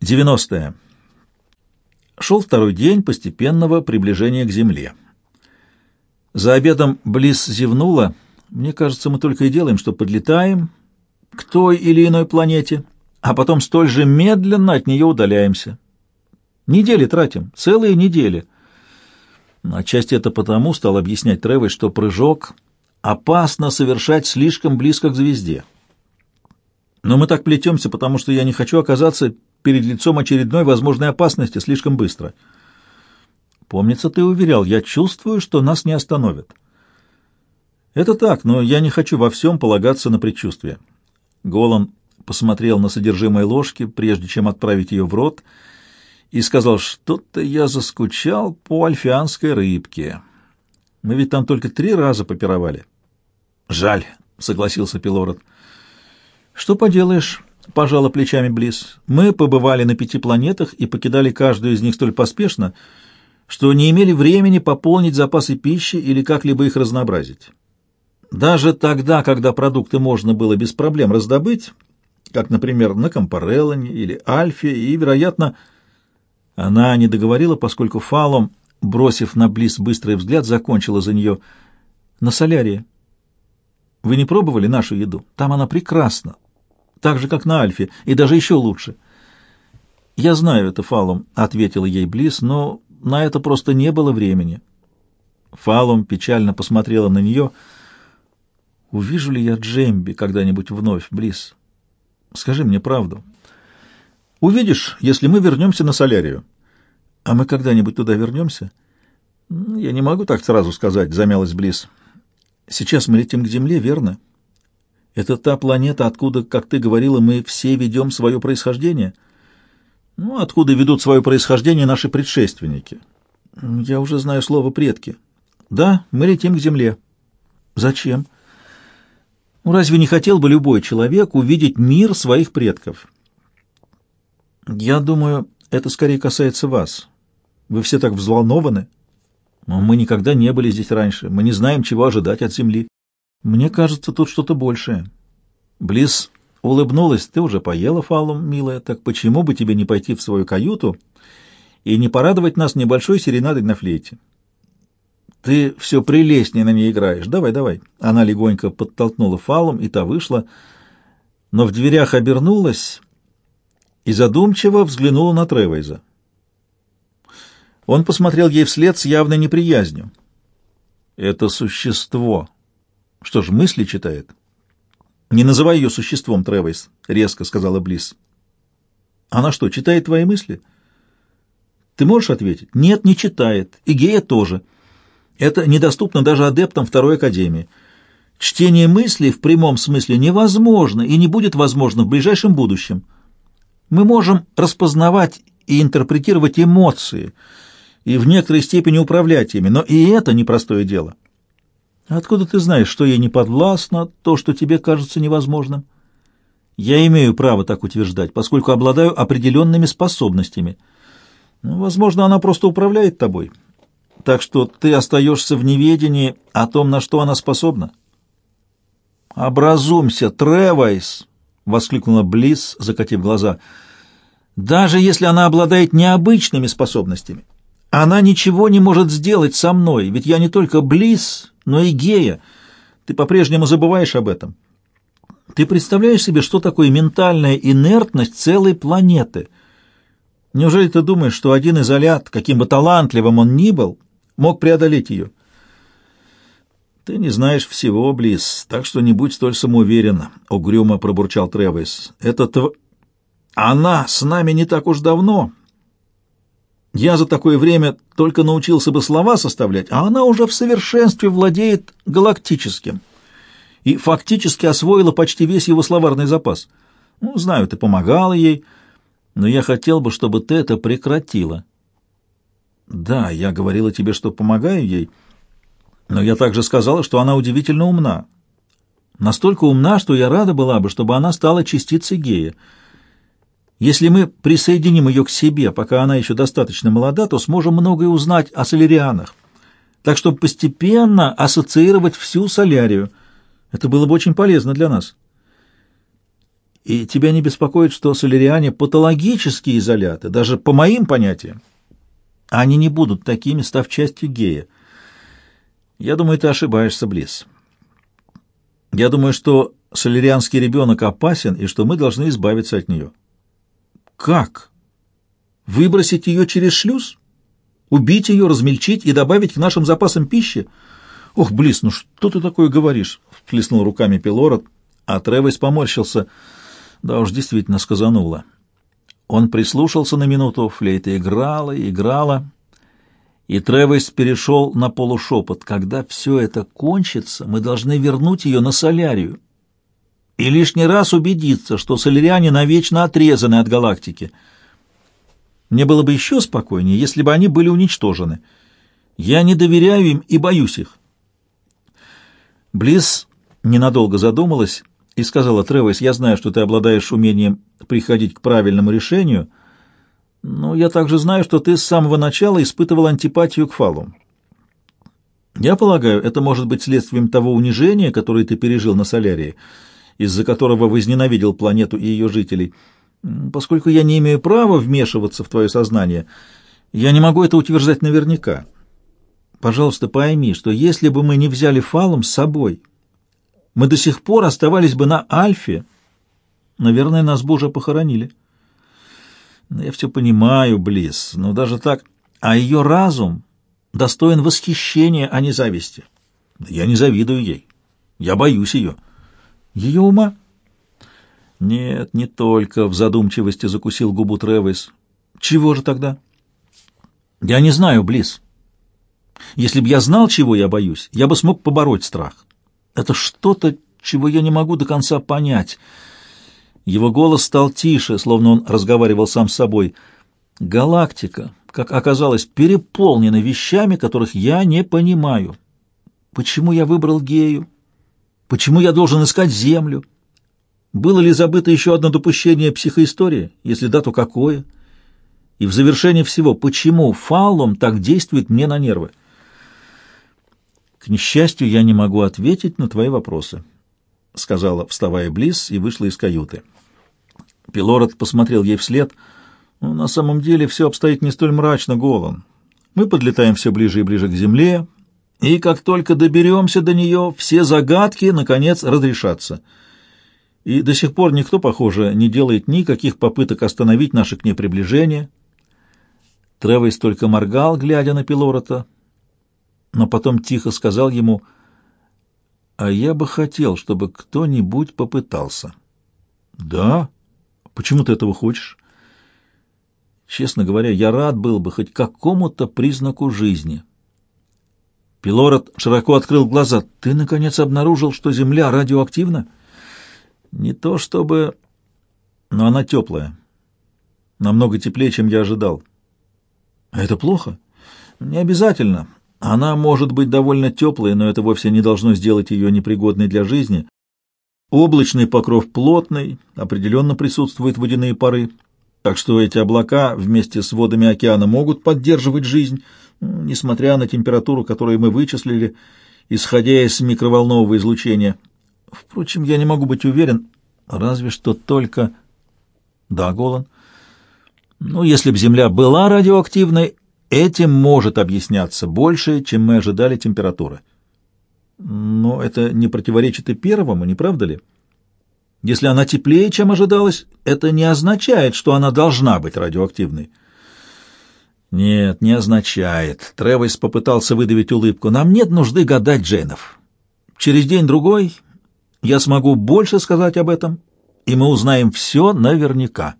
90. Шел второй день постепенного приближения к Земле. За обедом Близ зевнула. Мне кажется, мы только и делаем, что подлетаем к той или иной планете, а потом столь же медленно от нее удаляемся. Недели тратим, целые недели. Отчасти это потому, стал объяснять Тревой, что прыжок опасно совершать слишком близко к звезде. Но мы так плетемся, потому что я не хочу оказаться перед лицом очередной возможной опасности слишком быстро. Помнится, ты уверял, я чувствую, что нас не остановят. Это так, но я не хочу во всем полагаться на предчувствие. Голан посмотрел на содержимое ложки, прежде чем отправить ее в рот, и сказал, что-то я заскучал по альфианской рыбке. Мы ведь там только три раза попировали. Жаль, согласился Пилород. Что поделаешь, — пожала плечами Близ. «Мы побывали на пяти планетах и покидали каждую из них столь поспешно, что не имели времени пополнить запасы пищи или как-либо их разнообразить. Даже тогда, когда продукты можно было без проблем раздобыть, как, например, на Компареллоне или Альфе, и, вероятно, она не договорила, поскольку Фалом, бросив на Близ быстрый взгляд, закончила за нее на солярии. Вы не пробовали нашу еду? Там она прекрасна, так же, как на Альфе, и даже еще лучше. «Я знаю это, Фалум», — ответила ей Близ, — «но на это просто не было времени». Фалум печально посмотрела на нее. «Увижу ли я Джемби когда-нибудь вновь, Близ? Скажи мне правду». «Увидишь, если мы вернемся на Солярию». «А мы когда-нибудь туда вернемся?» «Я не могу так сразу сказать», — замялась Близ. «Сейчас мы летим к Земле, верно?» Это та планета, откуда, как ты говорила, мы все ведем свое происхождение? Ну, откуда ведут свое происхождение наши предшественники? Я уже знаю слово «предки». Да, мы летим к Земле. Зачем? Ну, разве не хотел бы любой человек увидеть мир своих предков? Я думаю, это скорее касается вас. Вы все так взволнованы. Но мы никогда не были здесь раньше. Мы не знаем, чего ожидать от Земли. Мне кажется, тут что-то большее. Близ улыбнулась. Ты уже поела, Фалум, милая, так почему бы тебе не пойти в свою каюту и не порадовать нас небольшой серенадой на флейте? Ты все прелестнее на ней играешь. Давай, давай. Она легонько подтолкнула Фалум, и та вышла, но в дверях обернулась и задумчиво взглянула на Тревейза. Он посмотрел ей вслед с явной неприязнью. «Это существо», что ж, мысли читает? Не называй ее существом, Тревис, резко сказала Близ. Она что, читает твои мысли? Ты можешь ответить? Нет, не читает. И Гея тоже. Это недоступно даже адептам Второй Академии. Чтение мыслей в прямом смысле невозможно и не будет возможно в ближайшем будущем. Мы можем распознавать и интерпретировать эмоции, и в некоторой степени управлять ими, но и это непростое дело. Откуда ты знаешь, что ей не подвластно то, что тебе кажется невозможным? Я имею право так утверждать, поскольку обладаю определенными способностями. Ну, возможно, она просто управляет тобой. Так что ты остаешься в неведении о том, на что она способна. «Образумся, Тревайс!» — воскликнула Близ, закатив глаза. «Даже если она обладает необычными способностями, она ничего не может сделать со мной, ведь я не только Близ, но и Гея. Ты по-прежнему забываешь об этом. Ты представляешь себе, что такое ментальная инертность целой планеты? Неужели ты думаешь, что один изолят, каким бы талантливым он ни был, мог преодолеть ее? Ты не знаешь всего, Близ, так что не будь столь самоуверен, — угрюмо пробурчал Тревис. Это тв... Она с нами не так уж давно, я за такое время только научился бы слова составлять, а она уже в совершенстве владеет галактическим и фактически освоила почти весь его словарный запас. Ну, знаю, ты помогала ей, но я хотел бы, чтобы ты это прекратила. Да, я говорила тебе, что помогаю ей, но я также сказала, что она удивительно умна. Настолько умна, что я рада была бы, чтобы она стала частицей гея. Если мы присоединим ее к себе, пока она еще достаточно молода, то сможем многое узнать о солярианах. Так что постепенно ассоциировать всю солярию. Это было бы очень полезно для нас. И тебя не беспокоит, что соляриане патологические изоляты, даже по моим понятиям. Они не будут такими, став частью гея. Я думаю, ты ошибаешься, Близ. Я думаю, что солярианский ребенок опасен и что мы должны избавиться от нее. Как? Выбросить ее через шлюз? Убить ее, размельчить и добавить к нашим запасам пищи? Ох, Близ, ну что ты такое говоришь? Вплеснул руками Пилород, а Тревес поморщился. Да уж, действительно, сказанула. Он прислушался на минуту, флейта играла, играла, и Тревес перешел на полушепот. Когда все это кончится, мы должны вернуть ее на солярию и лишний раз убедиться, что соляриане навечно отрезаны от галактики. Мне было бы еще спокойнее, если бы они были уничтожены. Я не доверяю им и боюсь их. Близ ненадолго задумалась и сказала, «Тревес, я знаю, что ты обладаешь умением приходить к правильному решению, но я также знаю, что ты с самого начала испытывал антипатию к фалу. Я полагаю, это может быть следствием того унижения, которое ты пережил на Солярии, из-за которого возненавидел планету и ее жителей. Поскольку я не имею права вмешиваться в твое сознание, я не могу это утверждать наверняка. Пожалуйста, пойми, что если бы мы не взяли фалом с собой, мы до сих пор оставались бы на Альфе. Наверное, нас бы уже похоронили. Я все понимаю, Близ, но даже так... А ее разум достоин восхищения, а не зависти. Я не завидую ей. Я боюсь ее. Ее ума? Нет, не только, в задумчивости закусил губу Тревис. Чего же тогда? Я не знаю, Близ. Если бы я знал, чего я боюсь, я бы смог побороть страх. Это что-то, чего я не могу до конца понять. Его голос стал тише, словно он разговаривал сам с собой. Галактика, как оказалось, переполнена вещами, которых я не понимаю. Почему я выбрал гею? Почему я должен искать Землю? Было ли забыто еще одно допущение психоистории? Если да, то какое? И в завершение всего, почему фаллом так действует мне на нервы? «К несчастью, я не могу ответить на твои вопросы», — сказала, вставая близ, и вышла из каюты. Пилород посмотрел ей вслед. «Ну, «На самом деле все обстоит не столь мрачно, Голан. Мы подлетаем все ближе и ближе к земле, и как только доберемся до нее, все загадки, наконец, разрешатся. И до сих пор никто, похоже, не делает никаких попыток остановить наше к ней приближение». Тревес только моргал, глядя на Пилорота, — но потом тихо сказал ему, «А я бы хотел, чтобы кто-нибудь попытался». «Да? Почему ты этого хочешь?» «Честно говоря, я рад был бы хоть какому-то признаку жизни». Пилород широко открыл глаза. «Ты, наконец, обнаружил, что Земля радиоактивна?» «Не то чтобы... Но она теплая. Намного теплее, чем я ожидал». «А это плохо?» «Не обязательно. Она может быть довольно теплой, но это вовсе не должно сделать ее непригодной для жизни. Облачный покров плотный, определенно присутствуют водяные пары, так что эти облака вместе с водами океана могут поддерживать жизнь, несмотря на температуру, которую мы вычислили, исходя из микроволнового излучения. Впрочем, я не могу быть уверен, разве что только... Да, Голан. Ну, если бы Земля была радиоактивной, Этим может объясняться больше, чем мы ожидали температуры. Но это не противоречит и первому, не правда ли? Если она теплее, чем ожидалось, это не означает, что она должна быть радиоактивной. Нет, не означает. Тревис попытался выдавить улыбку. Нам нет нужды гадать Джейнов. Через день-другой я смогу больше сказать об этом, и мы узнаем все наверняка.